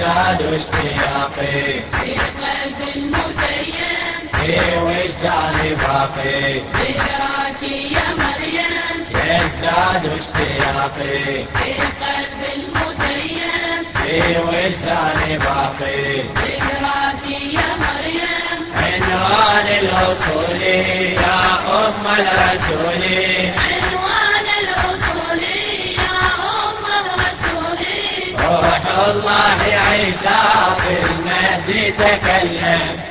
يزداد اشتياقي في قلب المتيم في وجداني باقي ذكراك يا مريم يزداد اشتياقي في قلب المتيم. في وجداني باقي ذكراك يا مريم عنوان الوصول يا أم الرسول عنوان الرسول يا أم الرسول روح الله عيسى في المهدي تكلم.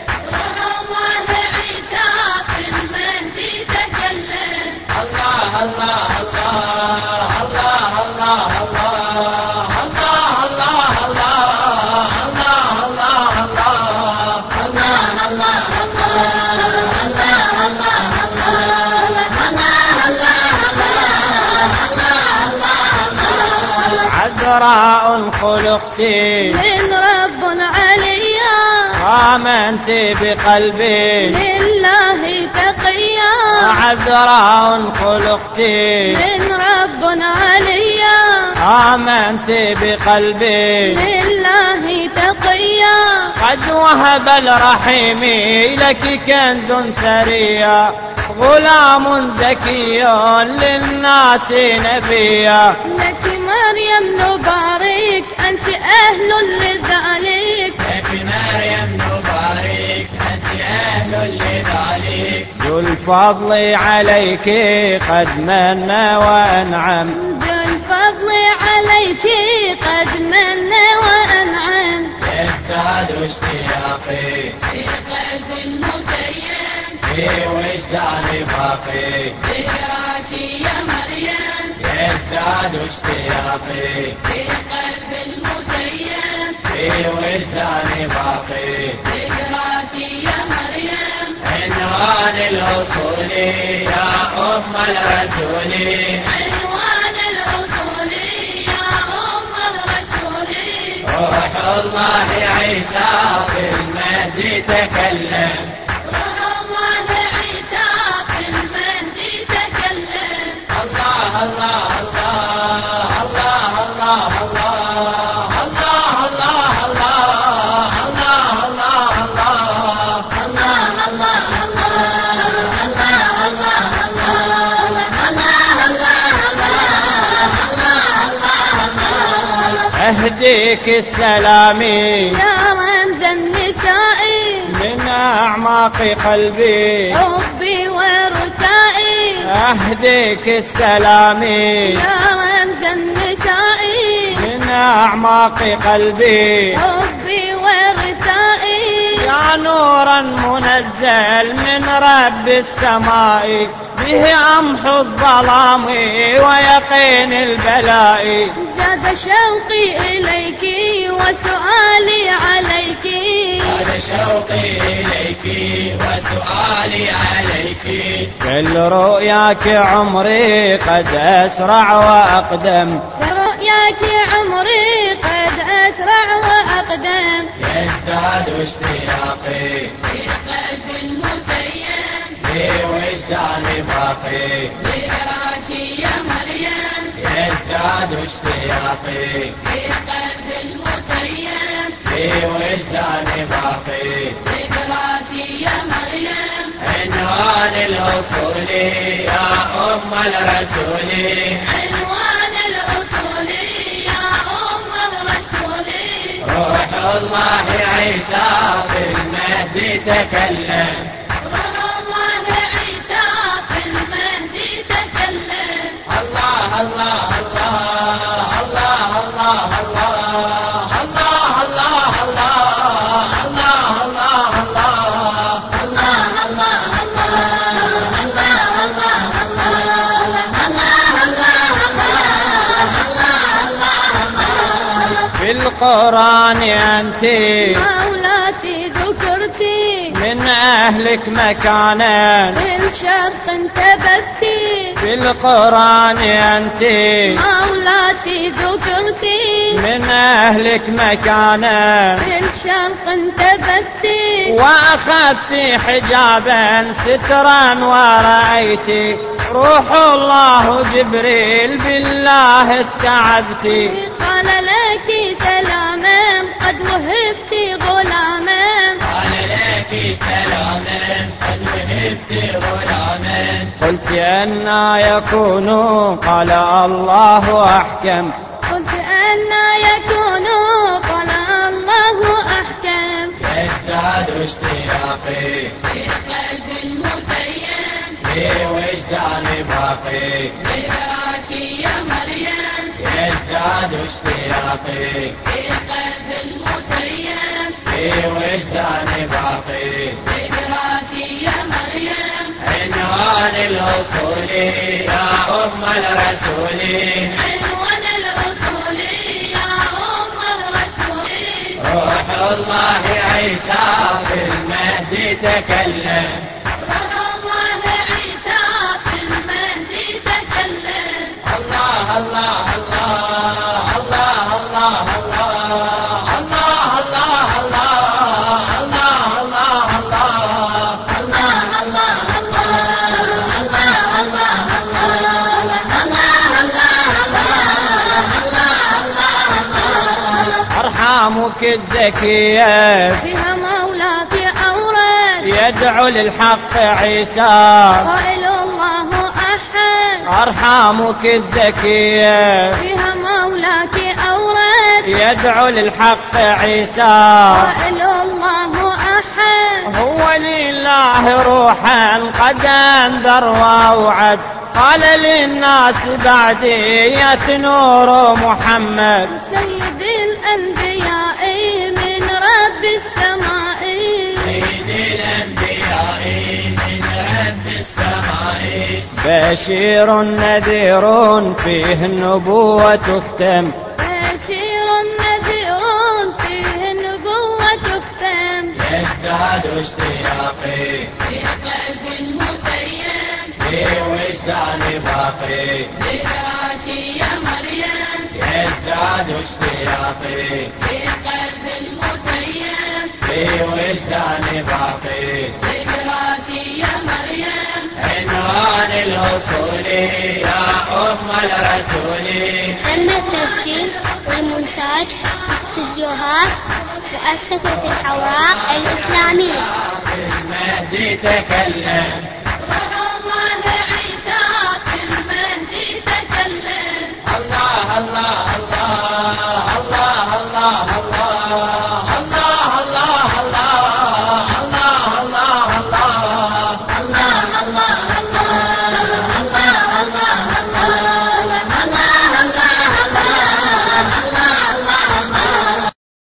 عذراء خلقت من رب عليا. آمنت بقلبي. لله تقيا. عذراء خلقت من رب عليا. آمنت بقلبي. لله تقيا. قد وهب الرحيم لك كنز ثريا غلام زكي للناس نبيا. لك مريم نبارك أنت أهل لذلك. لك مريم نبارك أنت أهل لذلك. ذو الفضل عليك قد من وأنعم. ذو الفضل عليك الرسول عنوان الرسول يا أم الرسول روح الله عيسى في المهدي تكلم. أهديك السلام. يا رمز النساء. من أعماق قلبي. حبي ورثائي. أهديك السلام. يا رمز النساء. من أعماق قلبي. حبي ورثائي. يا نورا منزل من رب السماء. به أمحو الظلام ويقين البلاء. زاد شوقي إليك وسؤالي عليك. هذا شوقي إليك وسؤالي عليك. كل رؤياك عمري قد أسرع وأقدم. اشتياقي في قلب المتيم في وجداني باقي. ذكراك يا مريم. عنوان الوصول يا أم الرسول. عنوان الأصول يا أم الرسول. روح الله عيسى في المهدي تكلم. القرآن أنت. مولاتي ذكرتي. من أهلك مكانا. في الشرق انتبهتي في القرآن أنت. مولاتي ذكرتي. من أهلك مكانا. في الشرق انتبهتي وأخذت حجابا سترا ورأيت روح الله جبريل بالله استعذت قال لك سلاما قد وهبت غلاما. قال لك سلاما قد وهبت غلاما قلت أنا يكون قال الله أحكم. قلت أن يكون قال الله أحكم. يزداد اشتياقي. في قلب المتيم. في وجداني باقي. الوصول يا أم الرسول عنوان الأصول يا أم الرسول روح الله عيسى في المهدي تكلم. أرحامك الزكية فيها مولاك أورد يدعو للحق عيسى. قائل الله أحد. أرحامك الزكية فيها مولاك أورد يدعو للحق عيسى. قائل الله أحد. هو لله روحا قد أنذر وأوعد. قال للناس بعدية نور محمد. سيد الأنبياء من رب السماء. سيد الأنبياء من رب السماء. بشير نذير فيه النبوة تختم. في قلب المتيم في وجداني باقي ذكراك يا مريم عنوان الوصول يا أم الرسول أما التسجيل والمونتاج استديوهات مؤسسة الحوراء الإسلامية المهدي تكلم. روح الله عيسى في المهدي